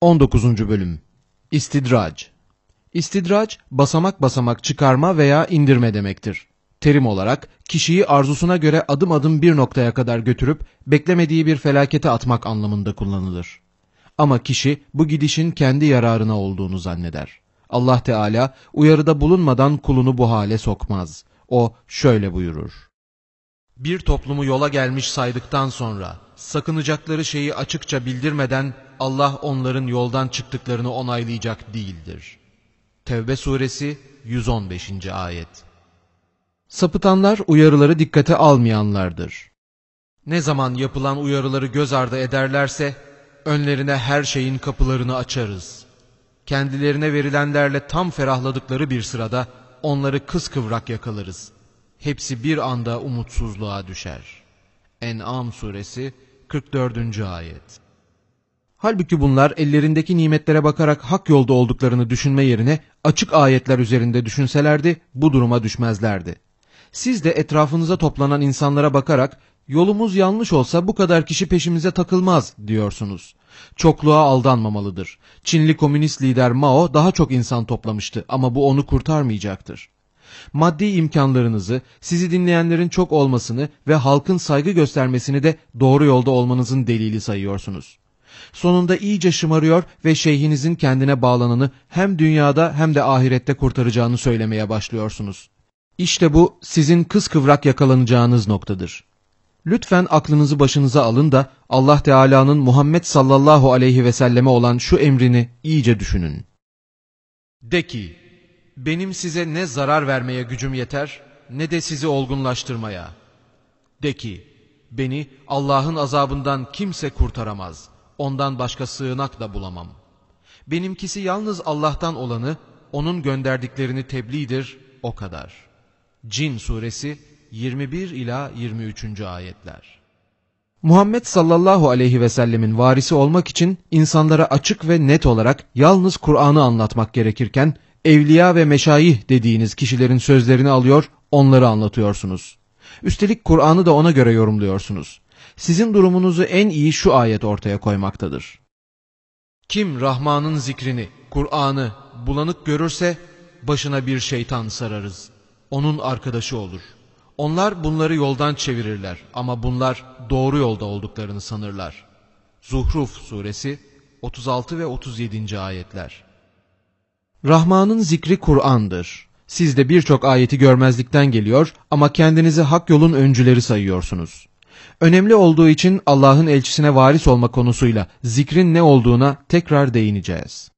19. Bölüm İstidrac İstidrac, basamak basamak çıkarma veya indirme demektir. Terim olarak, kişiyi arzusuna göre adım adım bir noktaya kadar götürüp, beklemediği bir felakete atmak anlamında kullanılır. Ama kişi, bu gidişin kendi yararına olduğunu zanneder. Allah Teala, uyarıda bulunmadan kulunu bu hale sokmaz. O, şöyle buyurur. Bir toplumu yola gelmiş saydıktan sonra, sakınacakları şeyi açıkça bildirmeden, Allah onların yoldan çıktıklarını onaylayacak değildir. Tevbe suresi 115. ayet Sapıtanlar uyarıları dikkate almayanlardır. Ne zaman yapılan uyarıları göz ardı ederlerse, önlerine her şeyin kapılarını açarız. Kendilerine verilenlerle tam ferahladıkları bir sırada, onları kıskıvrak yakalarız. Hepsi bir anda umutsuzluğa düşer. En'am suresi 44. ayet Halbuki bunlar ellerindeki nimetlere bakarak hak yolda olduklarını düşünme yerine açık ayetler üzerinde düşünselerdi bu duruma düşmezlerdi. Siz de etrafınıza toplanan insanlara bakarak yolumuz yanlış olsa bu kadar kişi peşimize takılmaz diyorsunuz. Çokluğa aldanmamalıdır. Çinli komünist lider Mao daha çok insan toplamıştı ama bu onu kurtarmayacaktır. Maddi imkanlarınızı, sizi dinleyenlerin çok olmasını ve halkın saygı göstermesini de doğru yolda olmanızın delili sayıyorsunuz. Sonunda iyice şımarıyor ve şeyhinizin kendine bağlananı hem dünyada hem de ahirette kurtaracağını söylemeye başlıyorsunuz. İşte bu sizin kıskıvrak yakalanacağınız noktadır. Lütfen aklınızı başınıza alın da Allah Teala'nın Muhammed sallallahu aleyhi ve selleme olan şu emrini iyice düşünün. De ki, benim size ne zarar vermeye gücüm yeter ne de sizi olgunlaştırmaya. De ki, beni Allah'ın azabından kimse kurtaramaz.'' Ondan başka sığınak da bulamam. Benimkisi yalnız Allah'tan olanı, onun gönderdiklerini tebliğdir, o kadar. Cin suresi 21 ila 23. ayetler. Muhammed sallallahu aleyhi ve sellemin varisi olmak için insanlara açık ve net olarak yalnız Kur'an'ı anlatmak gerekirken, evliya ve meşayih dediğiniz kişilerin sözlerini alıyor, onları anlatıyorsunuz. Üstelik Kur'an'ı da ona göre yorumluyorsunuz sizin durumunuzu en iyi şu ayet ortaya koymaktadır. Kim Rahman'ın zikrini, Kur'an'ı bulanık görürse başına bir şeytan sararız. Onun arkadaşı olur. Onlar bunları yoldan çevirirler ama bunlar doğru yolda olduklarını sanırlar. Zuhruf suresi 36 ve 37. ayetler. Rahman'ın zikri Kur'an'dır. Siz de birçok ayeti görmezlikten geliyor ama kendinizi hak yolun öncüleri sayıyorsunuz. Önemli olduğu için Allah'ın elçisine varis olma konusuyla zikrin ne olduğuna tekrar değineceğiz.